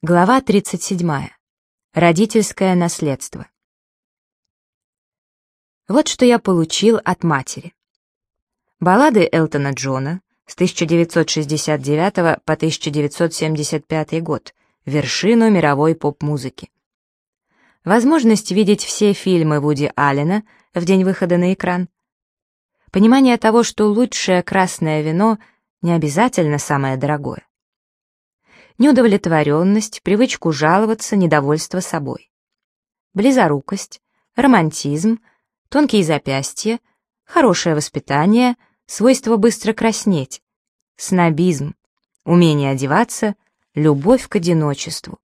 Глава 37. Родительское наследство. Вот что я получил от матери. Баллады Элтона Джона с 1969 по 1975 год, вершину мировой поп-музыки. Возможность видеть все фильмы Вуди Аллена в день выхода на экран. Понимание того, что лучшее красное вино не обязательно самое дорогое неудовлетворенность, привычку жаловаться, недовольство собой. Близорукость, романтизм, тонкие запястья, хорошее воспитание, свойство быстро краснеть, снобизм, умение одеваться, любовь к одиночеству,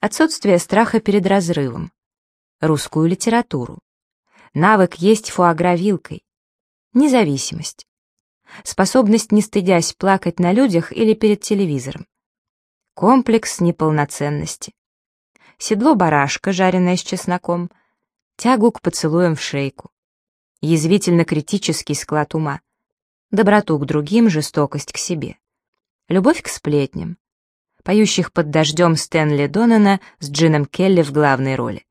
отсутствие страха перед разрывом, русскую литературу, навык есть фуагра вилкой, независимость, способность не стыдясь плакать на людях или перед телевизором, Комплекс неполноценности. Седло барашка, жареное с чесноком. Тягу к поцелуям в шейку. Язвительно-критический склад ума. Доброту к другим, жестокость к себе. Любовь к сплетням. Поющих под дождем Стэнли Донана с Джином Келли в главной роли.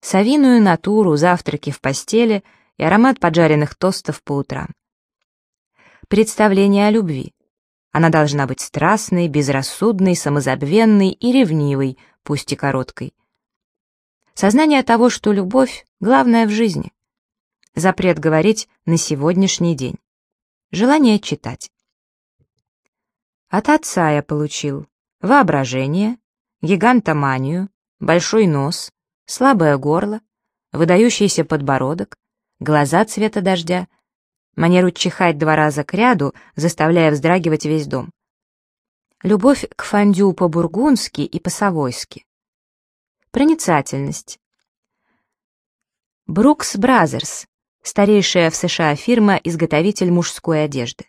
Совиную натуру, завтраки в постели и аромат поджаренных тостов по утрам. Представление о любви. Она должна быть страстной, безрассудной, самозабвенной и ревнивой, пусть и короткой. Сознание того, что любовь — главное в жизни. Запрет говорить на сегодняшний день. Желание читать. От отца я получил воображение, гигантоманию, большой нос, слабое горло, выдающийся подбородок, глаза цвета дождя, манеру чихать два раза кряду, заставляя вздрагивать весь дом. Любовь к фондю по-бургундски и по-совойски. Проницательность. Brooks Brothers, старейшая в США фирма-изготовитель мужской одежды.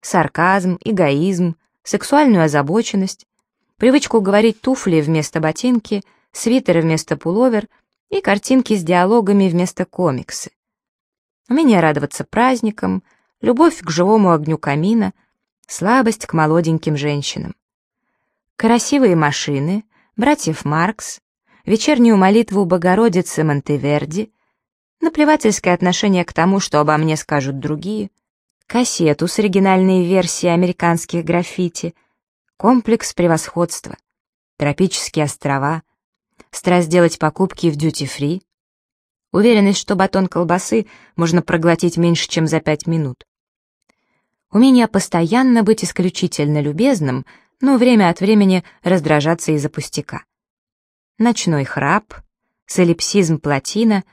Сарказм, эгоизм, сексуальную озабоченность, привычку говорить туфли вместо ботинки, свитеры вместо пуловер и картинки с диалогами вместо комиксы умение радоваться праздникам, любовь к живому огню камина, слабость к молоденьким женщинам. Красивые машины, братьев Маркс, вечернюю молитву Богородицы Монтеверди, наплевательское отношение к тому, что обо мне скажут другие, кассету с оригинальной версией американских граффити, комплекс превосходства, тропические острова, страсть делать покупки в дьюти-фри, Уверенность, что батон колбасы можно проглотить меньше, чем за пять минут. Умение постоянно быть исключительно любезным, но время от времени раздражаться из-за пустяка. Ночной храп, солипсизм плотина,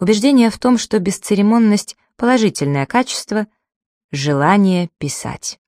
убеждение в том, что бесцеремонность — положительное качество, желание писать.